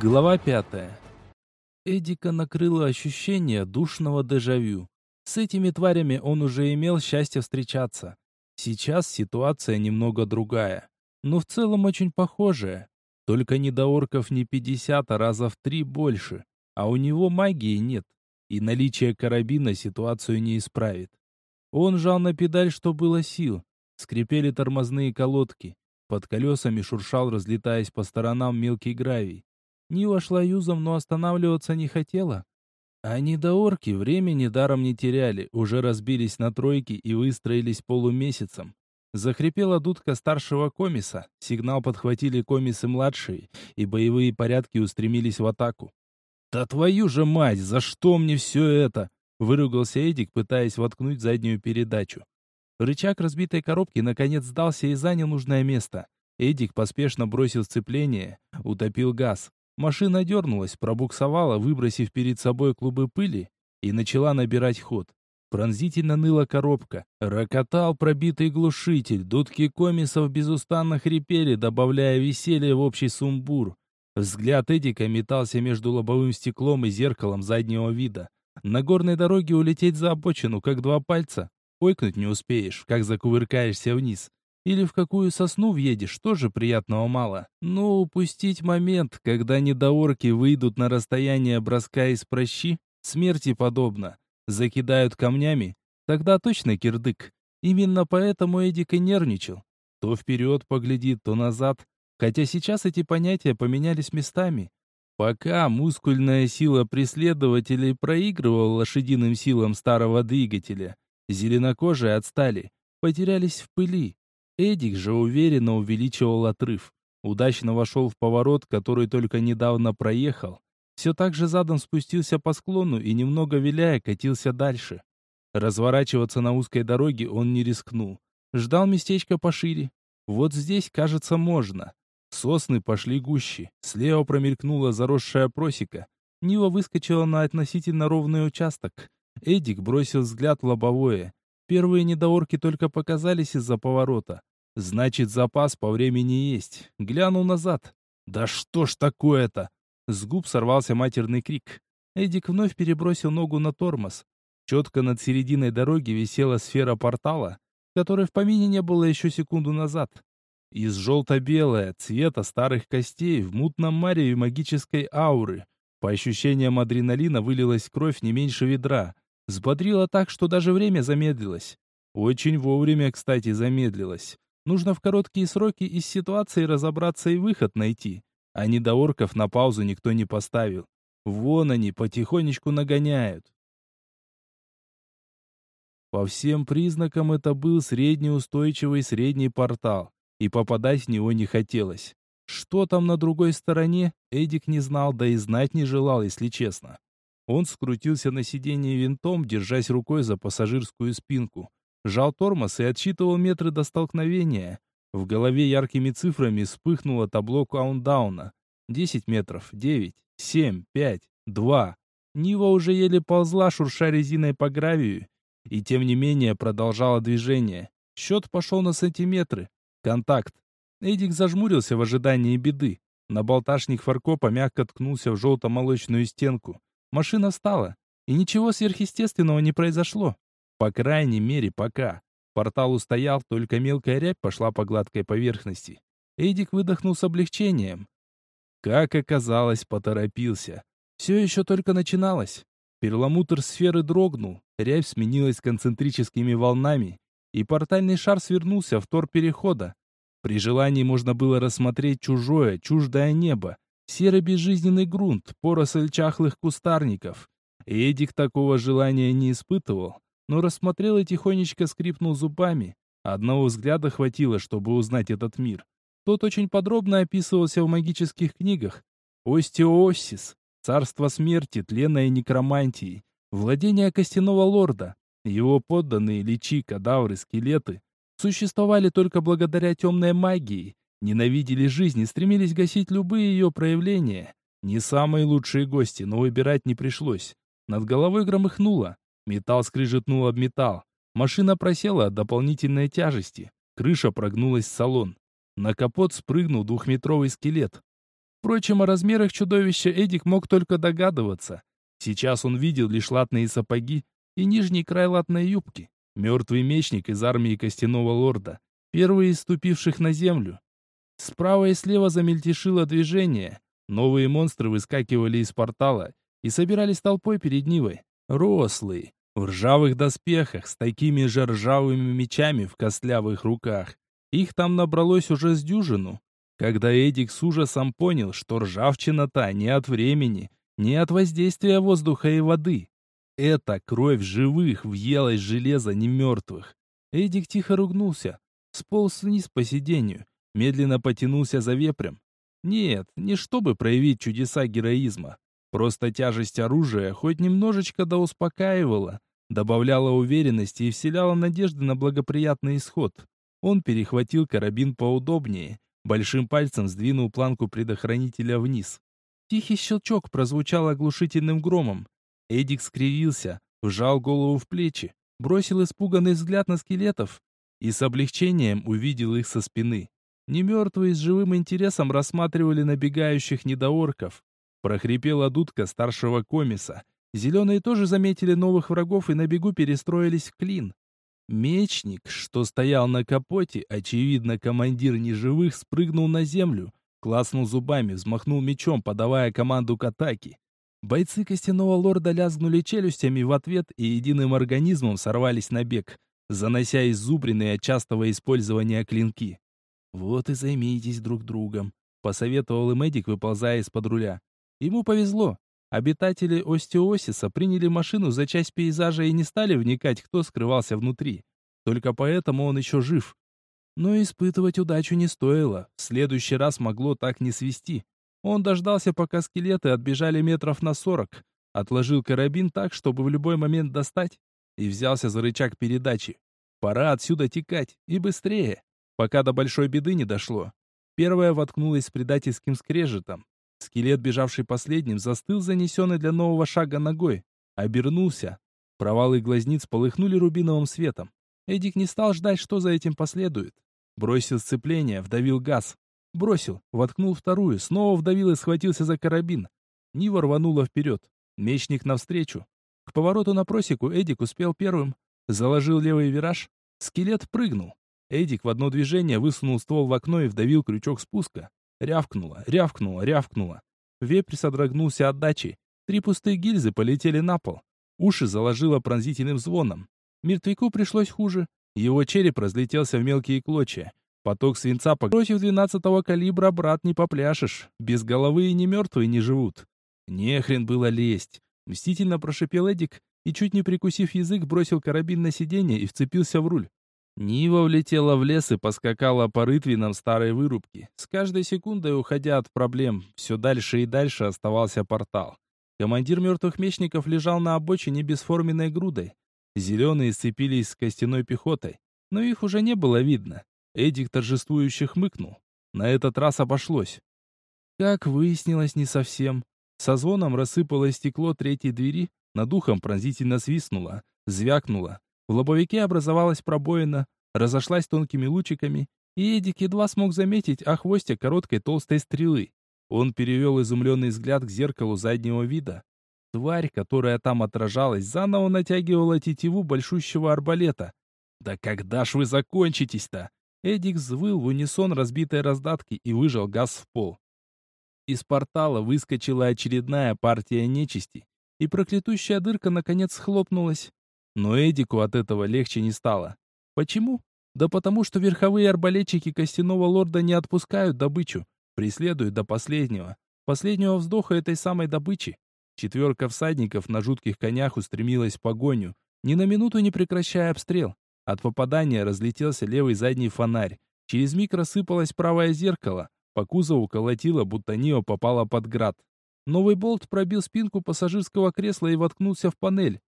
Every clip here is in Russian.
Глава пятая. Эдика накрыло ощущение душного дежавю. С этими тварями он уже имел счастье встречаться. Сейчас ситуация немного другая, но в целом очень похожая. Только недоорков не 50, а раза в три больше, а у него магии нет, и наличие карабина ситуацию не исправит. Он жал на педаль, что было сил. Скрипели тормозные колодки. Под колесами шуршал, разлетаясь по сторонам мелкий гравий. Нива шла юзом, но останавливаться не хотела. А недоорки времени даром не теряли, уже разбились на тройки и выстроились полумесяцем. Захрипела дудка старшего комиса, сигнал подхватили комисы младшие, и боевые порядки устремились в атаку. «Да твою же мать, за что мне все это?» Выругался Эдик, пытаясь воткнуть заднюю передачу. Рычаг разбитой коробки наконец сдался и занял нужное место. Эдик поспешно бросил сцепление, утопил газ. Машина дернулась, пробуксовала, выбросив перед собой клубы пыли, и начала набирать ход. Пронзительно ныла коробка. Рокотал пробитый глушитель. Дудки комисов безустанно хрипели, добавляя веселье в общий сумбур. Взгляд Эдика метался между лобовым стеклом и зеркалом заднего вида. На горной дороге улететь за обочину, как два пальца. Ойкнуть не успеешь, как закувыркаешься вниз. Или в какую сосну въедешь, тоже приятного мало. Но упустить момент, когда недоорки выйдут на расстояние броска из прощи, смерти подобно. Закидают камнями, тогда точно кирдык. Именно поэтому Эдик и нервничал. То вперед поглядит, то назад. Хотя сейчас эти понятия поменялись местами. Пока мускульная сила преследователей проигрывала лошадиным силам старого двигателя, зеленокожие отстали, потерялись в пыли. Эдик же уверенно увеличивал отрыв. Удачно вошел в поворот, который только недавно проехал. Все так же задом спустился по склону и, немного виляя, катился дальше. Разворачиваться на узкой дороге он не рискнул. Ждал местечко пошире. Вот здесь, кажется, можно. Сосны пошли гуще. Слева промелькнула заросшая просека. Нива выскочила на относительно ровный участок. Эдик бросил взгляд в лобовое. Первые недоорки только показались из-за поворота. Значит, запас по времени есть. Глянул назад. Да что ж такое-то? С губ сорвался матерный крик. Эдик вновь перебросил ногу на тормоз. Четко над серединой дороги висела сфера портала, которой в помине не было еще секунду назад. Из желто-белая, цвета старых костей, в мутном мареве магической ауры. По ощущениям адреналина вылилась кровь не меньше ведра. Сбодрило так, что даже время замедлилось. Очень вовремя, кстати, замедлилось. Нужно в короткие сроки из ситуации разобраться и выход найти. А недоорков на паузу никто не поставил. Вон они, потихонечку нагоняют. По всем признакам это был среднеустойчивый средний портал и попадать в него не хотелось. Что там на другой стороне, Эдик не знал, да и знать не желал, если честно. Он скрутился на сиденье винтом, держась рукой за пассажирскую спинку. Жал тормоз и отсчитывал метры до столкновения. В голове яркими цифрами вспыхнуло табло каунтдауна. Десять метров, девять, семь, пять, два. Нива уже еле ползла, шурша резиной по гравию, и тем не менее продолжала движение. Счет пошел на сантиметры. Контакт. Эдик зажмурился в ожидании беды. Набалташник фаркопа мягко ткнулся в желто-молочную стенку. Машина встала, и ничего сверхъестественного не произошло. По крайней мере, пока. Портал устоял, только мелкая рябь пошла по гладкой поверхности. Эдик выдохнул с облегчением. Как оказалось, поторопился. Все еще только начиналось. Перламутр сферы дрогнул, рябь сменилась концентрическими волнами, и портальный шар свернулся в тор перехода. При желании можно было рассмотреть чужое, чуждое небо, серый безжизненный грунт, поросль чахлых кустарников. Эдик такого желания не испытывал, но рассмотрел и тихонечко скрипнул зубами. Одного взгляда хватило, чтобы узнать этот мир. Тот очень подробно описывался в магических книгах. Остеосис, царство смерти, тлена и некромантии, владение костяного лорда, его подданные, личи, кадавры, скелеты существовали только благодаря темной магии, ненавидели жизнь и стремились гасить любые ее проявления. Не самые лучшие гости, но выбирать не пришлось. Над головой громыхнуло. Металл скрижетнул об металл. Машина просела от дополнительной тяжести. Крыша прогнулась в салон. На капот спрыгнул двухметровый скелет. Впрочем, о размерах чудовища Эдик мог только догадываться. Сейчас он видел лишь латные сапоги и нижний край латной юбки. Мертвый мечник из армии Костяного Лорда, первый из ступивших на землю. Справа и слева замельтешило движение. Новые монстры выскакивали из портала и собирались толпой перед Нивой. Рослые, в ржавых доспехах, с такими же ржавыми мечами в костлявых руках. Их там набралось уже с дюжину. Когда Эдик с ужасом понял, что ржавчина-то не от времени, не от воздействия воздуха и воды. Это кровь живых въелась железо не мертвых. Эдик тихо ругнулся, сполз вниз по сиденью, медленно потянулся за вепрем. Нет, не чтобы проявить чудеса героизма. Просто тяжесть оружия хоть немножечко да успокаивала, добавляла уверенности и вселяла надежды на благоприятный исход. Он перехватил карабин поудобнее, большим пальцем сдвинул планку предохранителя вниз. Тихий щелчок прозвучал оглушительным громом. Эдик скривился, вжал голову в плечи, бросил испуганный взгляд на скелетов и с облегчением увидел их со спины. Немертвые с живым интересом рассматривали набегающих недоорков. Прохрипела дудка старшего комиса. Зеленые тоже заметили новых врагов и на бегу перестроились в клин. Мечник, что стоял на капоте, очевидно, командир неживых, спрыгнул на землю, класнул зубами, взмахнул мечом, подавая команду к атаке. Бойцы костяного лорда лязгнули челюстями в ответ и единым организмом сорвались на бег, занося изубренные от частого использования клинки. «Вот и займитесь друг другом», — посоветовал им Эдик, выползая из-под руля. Ему повезло. Обитатели Остеосиса приняли машину за часть пейзажа и не стали вникать, кто скрывался внутри. Только поэтому он еще жив. Но испытывать удачу не стоило. В следующий раз могло так не свести. Он дождался, пока скелеты отбежали метров на сорок, отложил карабин так, чтобы в любой момент достать, и взялся за рычаг передачи. Пора отсюда текать, и быстрее пока до большой беды не дошло. Первая воткнулась с предательским скрежетом. Скелет, бежавший последним, застыл занесенный для нового шага ногой. Обернулся. Провалы глазниц полыхнули рубиновым светом. Эдик не стал ждать, что за этим последует. Бросил сцепление, вдавил газ. Бросил, воткнул вторую, снова вдавил и схватился за карабин. Нива рванула вперед. Мечник навстречу. К повороту на просеку Эдик успел первым. Заложил левый вираж. Скелет прыгнул. Эдик в одно движение высунул ствол в окно и вдавил крючок спуска. Рявкнуло, рявкнуло, рявкнуло. Вепрь содрогнулся от дачи. Три пустые гильзы полетели на пол. Уши заложило пронзительным звоном. Мертвяку пришлось хуже. Его череп разлетелся в мелкие клочья. Поток свинца против двенадцатого калибра, брат, не попляшешь. Без головы и не мертвые не живут. Не хрен было лезть. Мстительно прошипел Эдик и, чуть не прикусив язык, бросил карабин на сиденье и вцепился в руль. Нива влетела в лес и поскакала по рытвинам старой вырубки. С каждой секундой, уходя от проблем, все дальше и дальше оставался портал. Командир мертвых мечников лежал на обочине бесформенной грудой. Зеленые сцепились с костяной пехотой, но их уже не было видно. Эдик торжествующе хмыкнул. На этот раз обошлось. Как выяснилось, не совсем. Со звоном рассыпалось стекло третьей двери, над ухом пронзительно свистнуло, звякнуло. В лобовике образовалась пробоина, разошлась тонкими лучиками, и Эдик едва смог заметить о хвосте короткой толстой стрелы. Он перевел изумленный взгляд к зеркалу заднего вида. Тварь, которая там отражалась, заново натягивала тетиву большущего арбалета. «Да когда ж вы закончитесь-то?» Эдик взвыл в унисон разбитой раздатки и выжал газ в пол. Из портала выскочила очередная партия нечисти, и проклятущая дырка наконец схлопнулась. Но Эдику от этого легче не стало. Почему? Да потому что верховые арбалетчики костяного лорда не отпускают добычу, преследуют до последнего. Последнего вздоха этой самой добычи. Четверка всадников на жутких конях устремилась в погоню, ни на минуту не прекращая обстрел. От попадания разлетелся левый задний фонарь. Через миг рассыпалось правое зеркало. По кузову колотило, будто Нио попала под град. Новый болт пробил спинку пассажирского кресла и воткнулся в панель.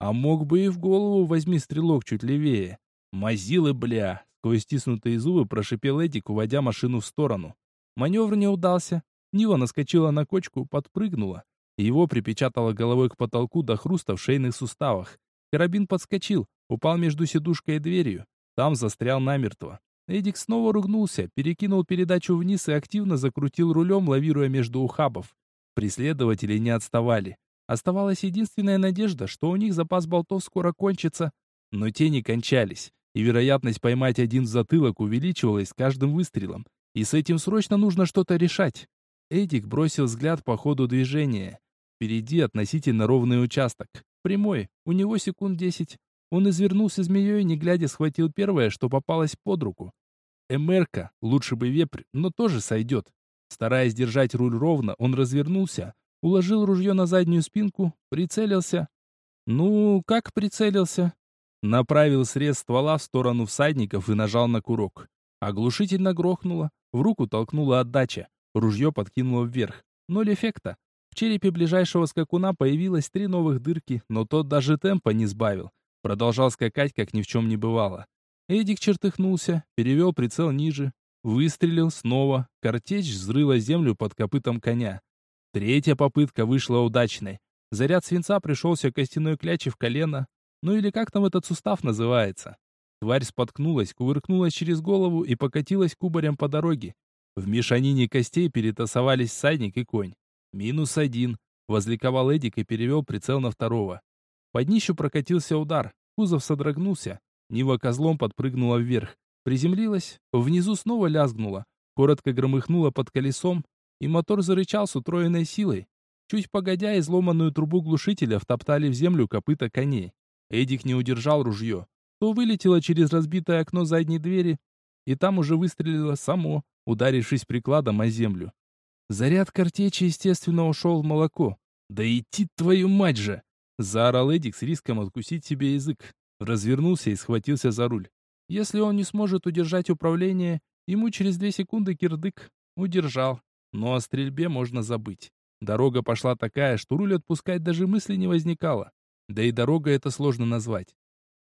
А мог бы и в голову возьми стрелок чуть левее. Мазилы, бля! Сквозь стиснутые зубы прошипел Эдик, уводя машину в сторону. Маневр не удался. Нива наскочила на кочку, подпрыгнула. Его припечатало головой к потолку до хруста в шейных суставах. Карабин подскочил, упал между сидушкой и дверью. Там застрял намертво. Эдик снова ругнулся, перекинул передачу вниз и активно закрутил рулем, лавируя между ухабов. Преследователи не отставали. Оставалась единственная надежда, что у них запас болтов скоро кончится. Но те не кончались, и вероятность поймать один в затылок увеличивалась с каждым выстрелом. И с этим срочно нужно что-то решать. Эдик бросил взгляд по ходу движения. Впереди относительно ровный участок. Прямой, у него секунд десять. Он извернулся змеей, не глядя, схватил первое, что попалось под руку. Эмерка, лучше бы вепрь, но тоже сойдет. Стараясь держать руль ровно, он развернулся, уложил ружье на заднюю спинку, прицелился. Ну, как прицелился? Направил срез ствола в сторону всадников и нажал на курок. Оглушительно грохнуло, в руку толкнула отдача. Ружье подкинуло вверх. Ноль эффекта. В черепе ближайшего скакуна появилось три новых дырки, но тот даже темпа не сбавил. Продолжал скакать, как ни в чем не бывало. Эдик чертыхнулся, перевел прицел ниже, выстрелил снова. Картечь взрыла землю под копытом коня. Третья попытка вышла удачной. Заряд свинца пришелся костяной кляче в колено. Ну или как там этот сустав называется. Тварь споткнулась, кувыркнулась через голову и покатилась кубарем по дороге. В мешанине костей перетасовались всадник и конь. «Минус один», — возликовал Эдик и перевел прицел на второго. Под днищу прокатился удар, кузов содрогнулся, Нива козлом подпрыгнула вверх, приземлилась, внизу снова лязгнула, коротко громыхнула под колесом, и мотор зарычал с утроенной силой. Чуть погодя, изломанную трубу глушителя втоптали в землю копыта коней. Эдик не удержал ружье. То вылетело через разбитое окно задней двери, и там уже выстрелило само, ударившись прикладом о землю. Заряд картечи, естественно, ушел в молоко. «Да идти твою мать же!» Заорал Эдик с риском откусить себе язык. Развернулся и схватился за руль. Если он не сможет удержать управление, ему через две секунды кирдык. Удержал. Но о стрельбе можно забыть. Дорога пошла такая, что руль отпускать даже мысли не возникало. Да и дорога это сложно назвать.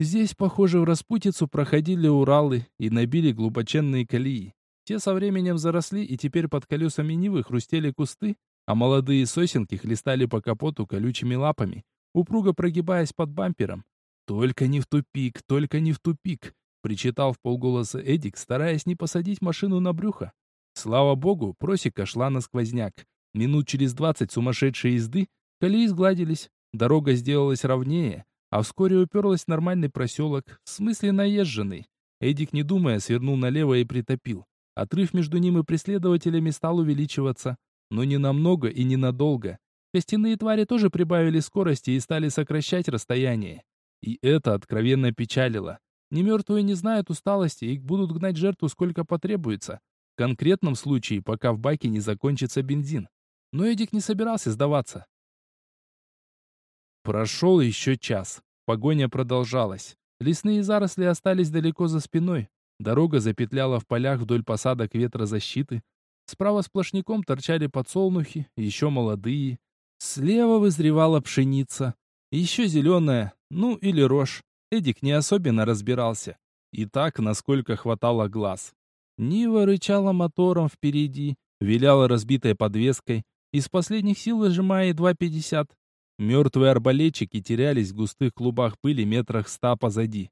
Здесь, похоже, в распутицу проходили Уралы и набили глубоченные колеи. Те со временем заросли, и теперь под колесами Нивы хрустели кусты, а молодые сосенки хлестали по капоту колючими лапами, упруго прогибаясь под бампером. «Только не в тупик, только не в тупик!» — причитал в полголоса Эдик, стараясь не посадить машину на брюхо. Слава богу, просека шла на сквозняк. Минут через двадцать сумасшедшей езды колеи сгладились, дорога сделалась ровнее, а вскоре уперлась в нормальный проселок, в смысле наезженный. Эдик, не думая, свернул налево и притопил. Отрыв между ним и преследователями стал увеличиваться, но не намного и ненадолго. Костяные твари тоже прибавили скорости и стали сокращать расстояние. И это откровенно печалило. Не мертвые не знают усталости и будут гнать жертву сколько потребуется. В конкретном случае, пока в баке не закончится бензин. Но Эдик не собирался сдаваться. Прошел еще час. Погоня продолжалась. Лесные заросли остались далеко за спиной. Дорога запетляла в полях вдоль посадок ветрозащиты. Справа сплошняком торчали подсолнухи, еще молодые. Слева вызревала пшеница. Еще зеленая, ну или рожь. Эдик не особенно разбирался. И так, насколько хватало глаз. Нива рычала мотором впереди, виляла разбитой подвеской, из последних сил выжимая 2,50. Мертвые арбалетчики терялись в густых клубах пыли метрах ста позади.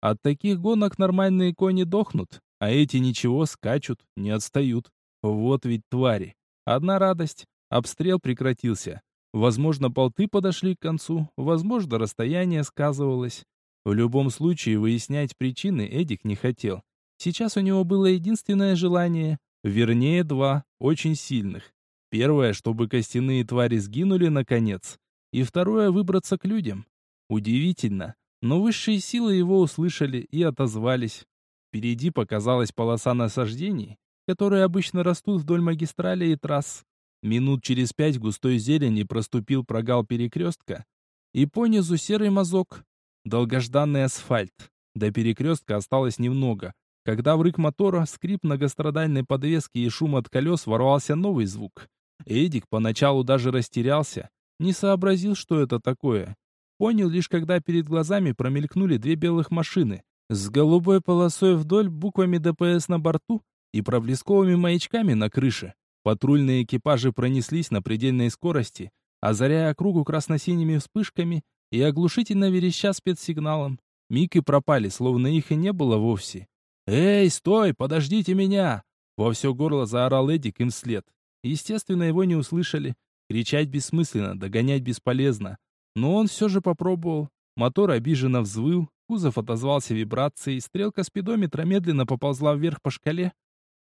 От таких гонок нормальные кони дохнут, а эти ничего, скачут, не отстают. Вот ведь твари. Одна радость. Обстрел прекратился. Возможно, болты подошли к концу, возможно, расстояние сказывалось. В любом случае, выяснять причины Эдик не хотел. Сейчас у него было единственное желание, вернее, два, очень сильных. Первое, чтобы костяные твари сгинули наконец, и второе выбраться к людям. Удивительно, но высшие силы его услышали и отозвались. Впереди показалась полоса насаждений, которые обычно растут вдоль магистрали и трасс. Минут через пять густой зелени проступил прогал перекрестка, и понизу серый мазок. Долгожданный асфальт. До перекрестка осталось немного, когда в рык мотора, скрип многострадальной подвески и шум от колес ворвался новый звук. Эдик поначалу даже растерялся, не сообразил, что это такое. Понял лишь, когда перед глазами промелькнули две белых машины с голубой полосой вдоль, буквами ДПС на борту и проблесковыми маячками на крыше. Патрульные экипажи пронеслись на предельной скорости, озаряя округу красно-синими вспышками и оглушительно вереща спецсигналом. Миг и пропали, словно их и не было вовсе. «Эй, стой, подождите меня!» Во все горло заорал Эдик им вслед. Естественно, его не услышали. Кричать бессмысленно, догонять бесполезно. Но он все же попробовал. Мотор обиженно взвыл, кузов отозвался вибрацией, стрелка спидометра медленно поползла вверх по шкале.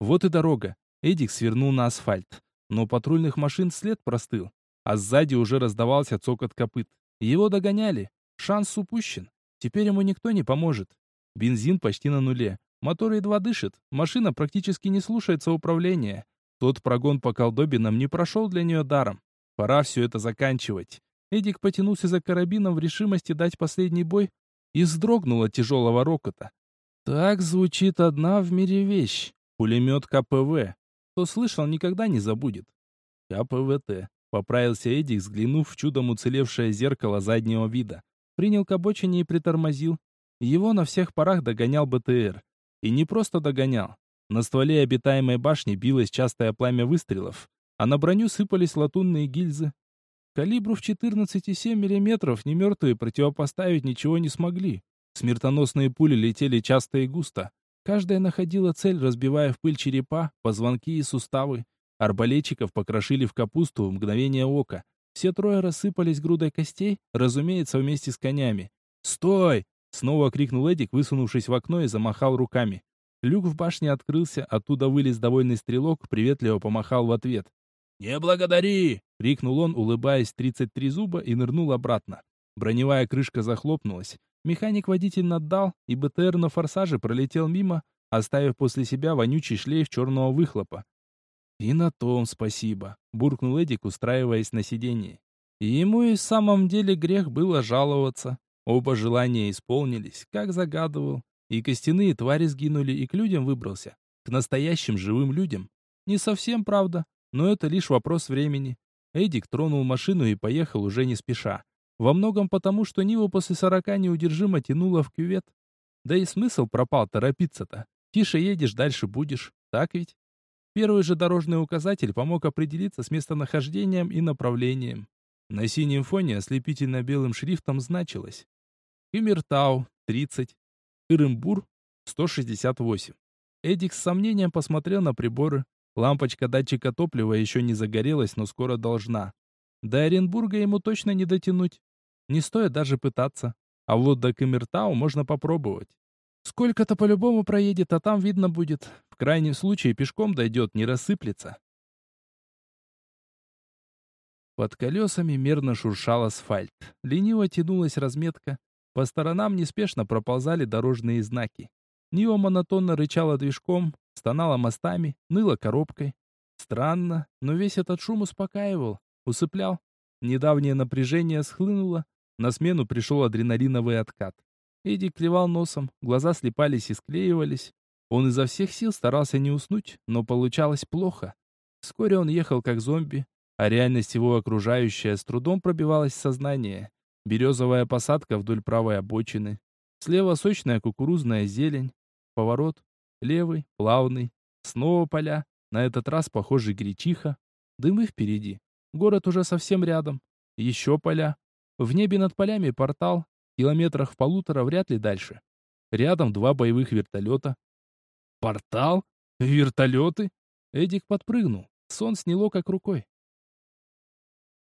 Вот и дорога. Эдик свернул на асфальт. Но патрульных машин след простыл, а сзади уже раздавался цокот копыт. Его догоняли. Шанс упущен. Теперь ему никто не поможет. Бензин почти на нуле. Мотор едва дышит. Машина практически не слушается управления. Тот прогон по колдобинам не прошел для нее даром. Пора все это заканчивать. Эдик потянулся за карабином в решимости дать последний бой и вздрогнул от тяжелого рокота. Так звучит одна в мире вещь. Пулемет КПВ. Кто слышал, никогда не забудет. КПВТ. Поправился Эдик, взглянув в чудом уцелевшее зеркало заднего вида. Принял к обочине и притормозил. Его на всех парах догонял БТР. И не просто догонял. На стволе обитаемой башни билось частое пламя выстрелов, а на броню сыпались латунные гильзы. Калибру в 14,7 мм немертвые противопоставить ничего не смогли. Смертоносные пули летели часто и густо. Каждая находила цель, разбивая в пыль черепа, позвонки и суставы. Арбалетчиков покрошили в капусту в мгновение ока. Все трое рассыпались грудой костей, разумеется, вместе с конями. «Стой!» — снова крикнул Эдик, высунувшись в окно и замахал руками. Люк в башне открылся, оттуда вылез довольный стрелок, приветливо помахал в ответ. «Не благодари!» — крикнул он, улыбаясь 33 зуба, и нырнул обратно. Броневая крышка захлопнулась. Механик-водитель наддал, и БТР на форсаже пролетел мимо, оставив после себя вонючий шлейф черного выхлопа. «И на том спасибо», — буркнул Эдик, устраиваясь на сиденье. Ему и в самом деле грех было жаловаться. Оба желания исполнились, как загадывал. И костяные твари сгинули, и к людям выбрался. К настоящим живым людям. Не совсем правда, но это лишь вопрос времени. Эдик тронул машину и поехал уже не спеша. Во многом потому, что Ниву после сорока неудержимо тянуло в кювет. Да и смысл пропал торопиться-то. Тише едешь, дальше будешь. Так ведь? Первый же дорожный указатель помог определиться с местонахождением и направлением. На синем фоне ослепительно белым шрифтом значилось Кимиртау, 30, Ирымбур, 168. Эдик с сомнением посмотрел на приборы. Лампочка датчика топлива еще не загорелась, но скоро должна. До Оренбурга ему точно не дотянуть. Не стоит даже пытаться. А вот до Камертау можно попробовать. Сколько-то по-любому проедет, а там видно будет. В крайнем случае пешком дойдет, не рассыплется. Под колесами мерно шуршал асфальт. Лениво тянулась разметка. По сторонам неспешно проползали дорожные знаки. Нио монотонно рычала движком, стонала мостами, ныла коробкой. Странно, но весь этот шум успокаивал, усыплял. Недавнее напряжение схлынуло, на смену пришел адреналиновый откат. Эдди клевал носом, глаза слепались и склеивались. Он изо всех сил старался не уснуть, но получалось плохо. Вскоре он ехал как зомби, а реальность его окружающая с трудом пробивалась в сознание. Березовая посадка вдоль правой обочины. Слева сочная кукурузная зелень. Поворот. Левый, плавный. Снова поля. На этот раз, похоже, гречиха. Дымы впереди. Город уже совсем рядом. Еще поля. В небе над полями портал, километрах в полутора вряд ли дальше. Рядом два боевых вертолета. Портал? Вертолеты? Эдик подпрыгнул. Сон сняло как рукой.